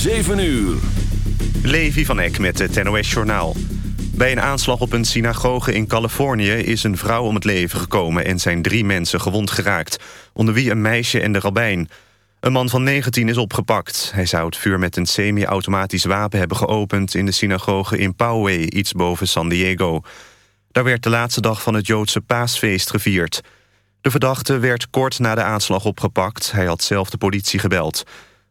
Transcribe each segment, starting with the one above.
7 uur. Levi van Eck met het NOS-journaal. Bij een aanslag op een synagoge in Californië is een vrouw om het leven gekomen... en zijn drie mensen gewond geraakt, onder wie een meisje en de rabbijn. Een man van 19 is opgepakt. Hij zou het vuur met een semi-automatisch wapen hebben geopend... in de synagoge in Poway, iets boven San Diego. Daar werd de laatste dag van het Joodse paasfeest gevierd. De verdachte werd kort na de aanslag opgepakt. Hij had zelf de politie gebeld.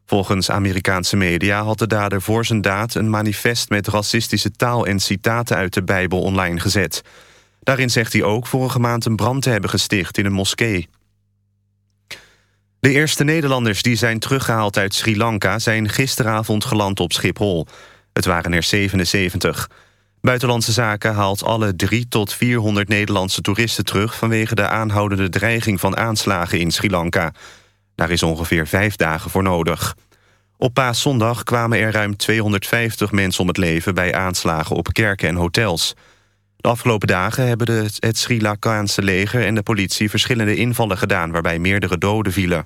Volgens Amerikaanse media had de dader voor zijn daad... een manifest met racistische taal en citaten uit de Bijbel online gezet. Daarin zegt hij ook vorige maand een brand te hebben gesticht in een moskee. De eerste Nederlanders die zijn teruggehaald uit Sri Lanka... zijn gisteravond geland op Schiphol. Het waren er 77. Buitenlandse Zaken haalt alle 3 tot 400 Nederlandse toeristen terug... vanwege de aanhoudende dreiging van aanslagen in Sri Lanka... Daar is ongeveer vijf dagen voor nodig. Op paaszondag kwamen er ruim 250 mensen om het leven... bij aanslagen op kerken en hotels. De afgelopen dagen hebben de, het Sri Lankaanse leger en de politie... verschillende invallen gedaan waarbij meerdere doden vielen.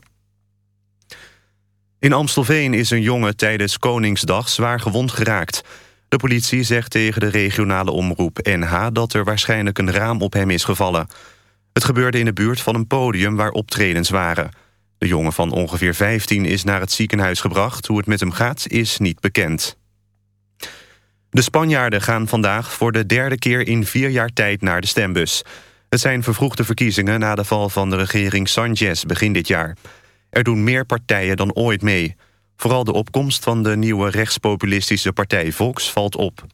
In Amstelveen is een jongen tijdens Koningsdag zwaar gewond geraakt. De politie zegt tegen de regionale omroep NH... dat er waarschijnlijk een raam op hem is gevallen. Het gebeurde in de buurt van een podium waar optredens waren... De jongen van ongeveer 15 is naar het ziekenhuis gebracht. Hoe het met hem gaat, is niet bekend. De Spanjaarden gaan vandaag voor de derde keer in vier jaar tijd naar de stembus. Het zijn vervroegde verkiezingen na de val van de regering Sanchez begin dit jaar. Er doen meer partijen dan ooit mee. Vooral de opkomst van de nieuwe rechtspopulistische partij Vox valt op.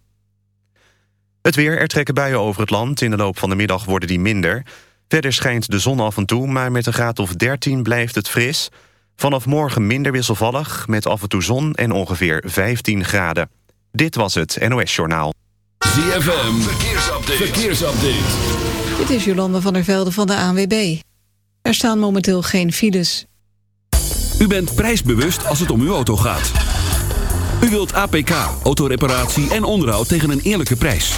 Het weer, er trekken buien over het land. In de loop van de middag worden die minder. Verder schijnt de zon af en toe, maar met een graad of 13 blijft het fris. Vanaf morgen minder wisselvallig, met af en toe zon en ongeveer 15 graden. Dit was het NOS Journaal. ZFM, verkeersupdate. verkeersupdate. Dit is Jolanda van der Velde van de ANWB. Er staan momenteel geen files. U bent prijsbewust als het om uw auto gaat. U wilt APK, autoreparatie en onderhoud tegen een eerlijke prijs.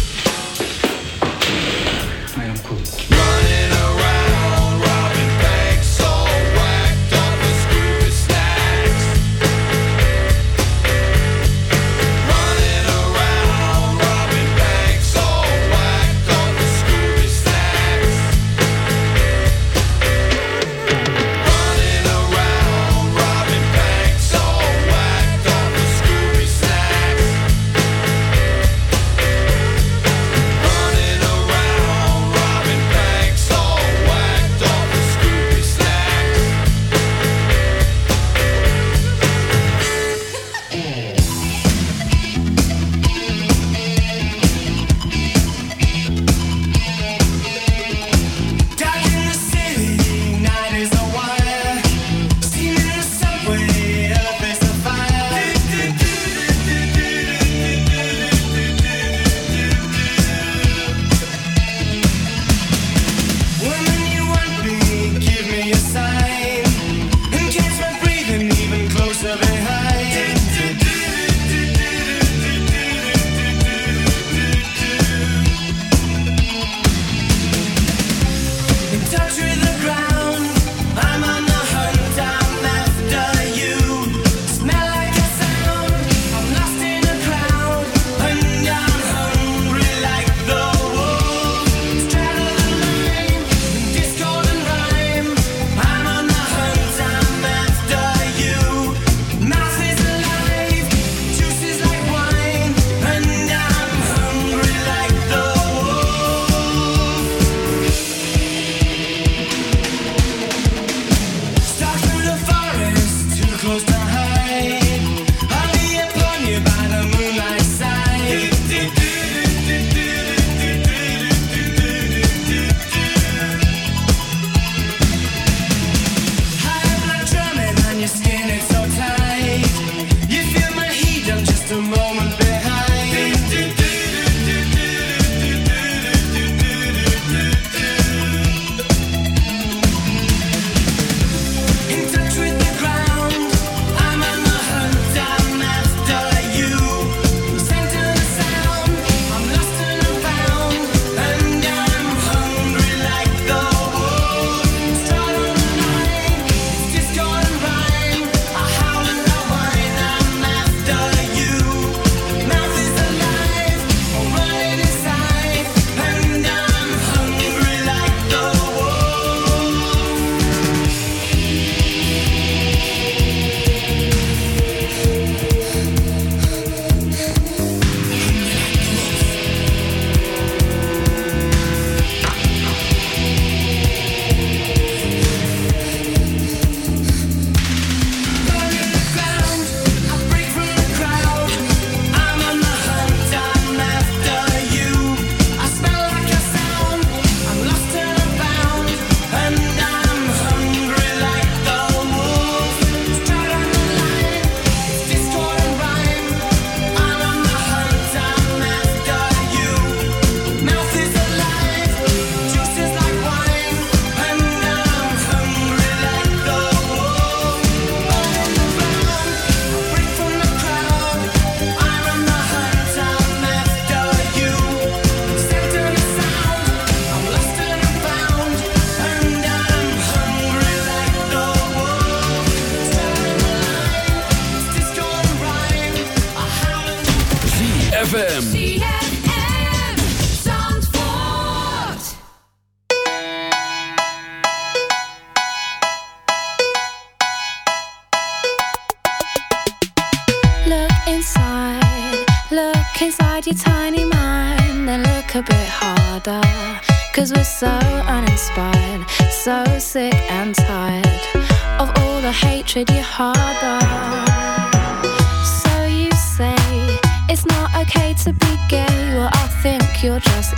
Trinity Harbour. So you say it's not okay to be gay. Well, I think you're just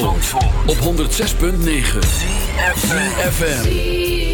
Zandvoort, op 106.9 FM.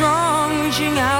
strong reaching out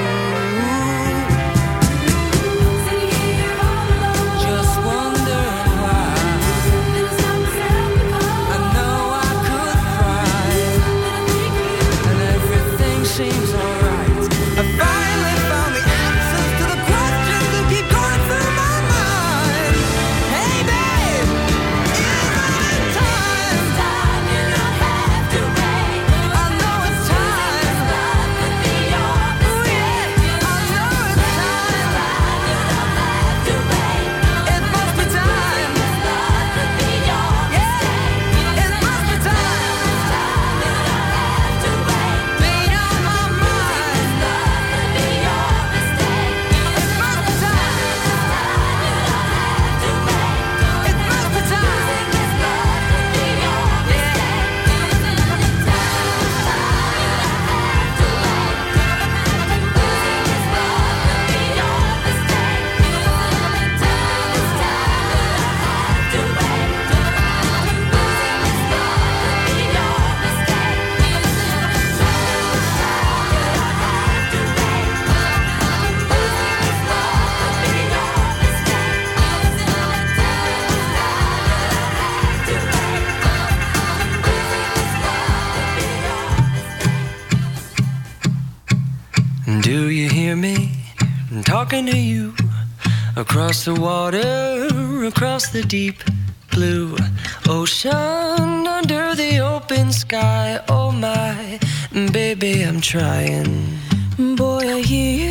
across the water, across the deep blue ocean, under the open sky. Oh my, baby, I'm trying. Boy, I hear you.